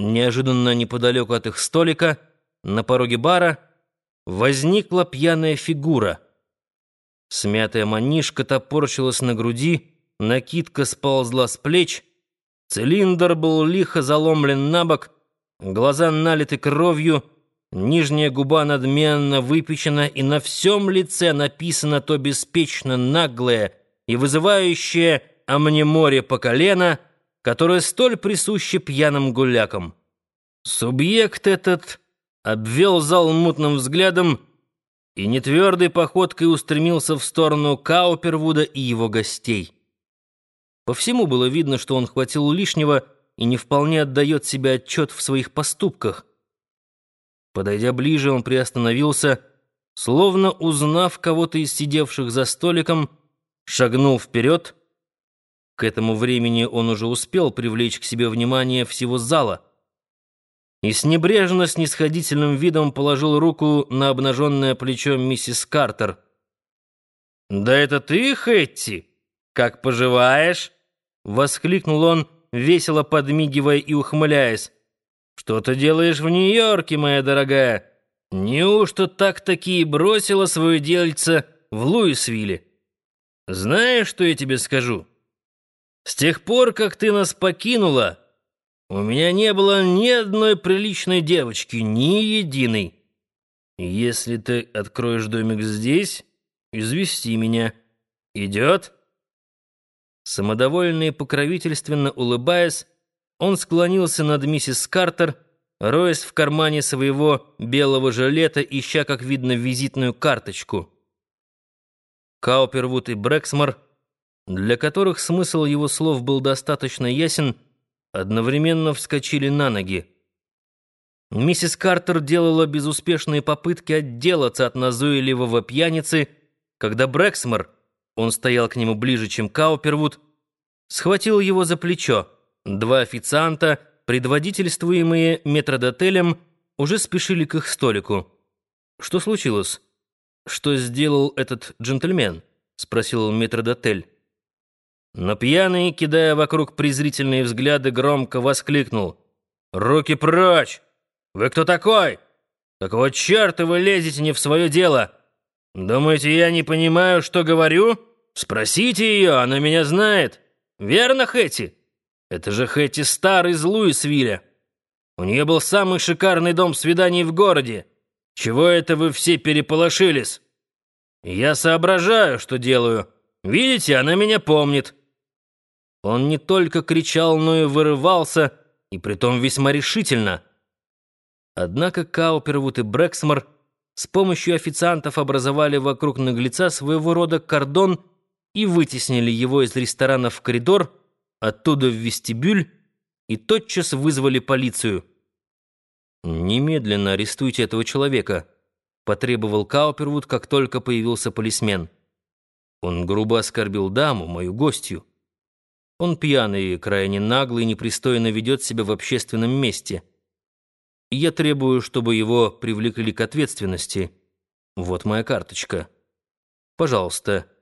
Неожиданно неподалеку от их столика, на пороге бара, возникла пьяная фигура. Смятая манишка топорщилась на груди, накидка сползла с плеч, цилиндр был лихо заломлен на бок, глаза налиты кровью, нижняя губа надменно выпечена, и на всем лице написано то беспечно наглое и вызывающее «А мне море по колено», которое столь присуще пьяным гулякам. Субъект этот обвел зал мутным взглядом и нетвердой походкой устремился в сторону Каупервуда и его гостей. По всему было видно, что он хватил лишнего и не вполне отдает себе отчет в своих поступках. Подойдя ближе, он приостановился, словно узнав кого-то из сидевших за столиком, шагнул вперед — к этому времени он уже успел привлечь к себе внимание всего зала и с небрежно-снисходительным видом положил руку на обнаженное плечо миссис Картер. «Да это ты, Хэтти? Как поживаешь?» — воскликнул он, весело подмигивая и ухмыляясь. «Что ты делаешь в Нью-Йорке, моя дорогая? Неужто так-таки бросила свое дельце в Луисвилле? Знаешь, что я тебе скажу?» С тех пор, как ты нас покинула, у меня не было ни одной приличной девочки, ни единой. Если ты откроешь домик здесь, извести меня. Идет?» Самодовольно и покровительственно улыбаясь, он склонился над миссис Картер, роясь в кармане своего белого жилета, ища, как видно, визитную карточку. Каупервуд и Брэксмор — для которых смысл его слов был достаточно ясен, одновременно вскочили на ноги. Миссис Картер делала безуспешные попытки отделаться от назойливого пьяницы, когда Брэксмор, он стоял к нему ближе, чем Каупервуд, схватил его за плечо. Два официанта, предводительствуемые метродотелем, уже спешили к их столику. «Что случилось? Что сделал этот джентльмен?» — спросил метродотель. Но пьяный, кидая вокруг презрительные взгляды, громко воскликнул. «Руки прочь! Вы кто такой? Какого черта вы лезете не в свое дело? Думаете, я не понимаю, что говорю? Спросите ее, она меня знает. Верно, Хэти? Это же Хэти старый из Луисвилля. У нее был самый шикарный дом свиданий в городе. Чего это вы все переполошились? Я соображаю, что делаю. Видите, она меня помнит». Он не только кричал, но и вырывался, и притом весьма решительно. Однако Каупервуд и Брэксмор с помощью официантов образовали вокруг наглеца своего рода кордон и вытеснили его из ресторана в коридор, оттуда в вестибюль, и тотчас вызвали полицию. «Немедленно арестуйте этого человека», — потребовал Каупервуд, как только появился полисмен. Он грубо оскорбил даму, мою гостью. Он пьяный, крайне наглый непристойно ведет себя в общественном месте. я требую, чтобы его привлекли к ответственности. Вот моя карточка. Пожалуйста,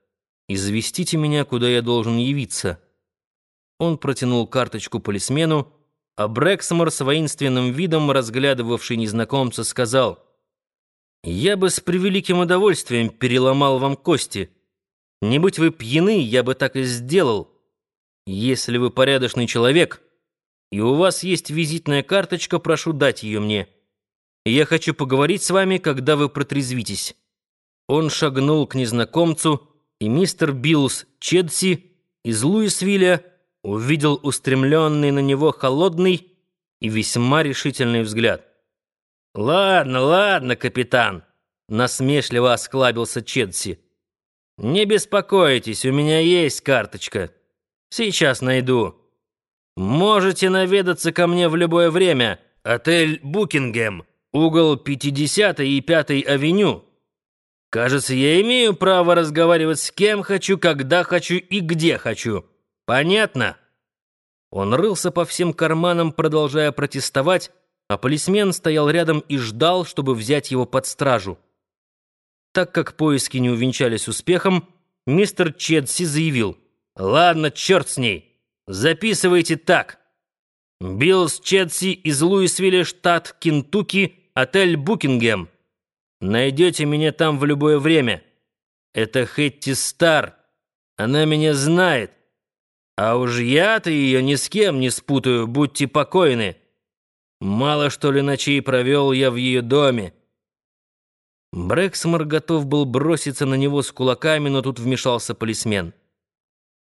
известите меня, куда я должен явиться». Он протянул карточку полисмену, а Брэксмор с воинственным видом, разглядывавший незнакомца, сказал, «Я бы с превеликим удовольствием переломал вам кости. Не будь вы пьяны, я бы так и сделал». Если вы порядочный человек, и у вас есть визитная карточка, прошу дать ее мне. Я хочу поговорить с вами, когда вы протрезвитесь». Он шагнул к незнакомцу, и мистер Биллс Чедси из Луисвилля увидел устремленный на него холодный и весьма решительный взгляд. «Ладно, ладно, капитан», — насмешливо осклабился Чедси. «Не беспокойтесь, у меня есть карточка». Сейчас найду. Можете наведаться ко мне в любое время. Отель Букингем, угол 50 и 5 авеню. Кажется, я имею право разговаривать с кем хочу, когда хочу и где хочу. Понятно? Он рылся по всем карманам, продолжая протестовать, а полисмен стоял рядом и ждал, чтобы взять его под стражу. Так как поиски не увенчались успехом, мистер Чедси заявил — «Ладно, черт с ней. Записывайте так. Биллс Чедси из Луисвилля, штат Кентукки, отель «Букингем». Найдете меня там в любое время. Это Хэтти Стар. Она меня знает. А уж я-то ее ни с кем не спутаю, будьте покойны. Мало что ли ночей провел я в ее доме. Брэксмор готов был броситься на него с кулаками, но тут вмешался полисмен.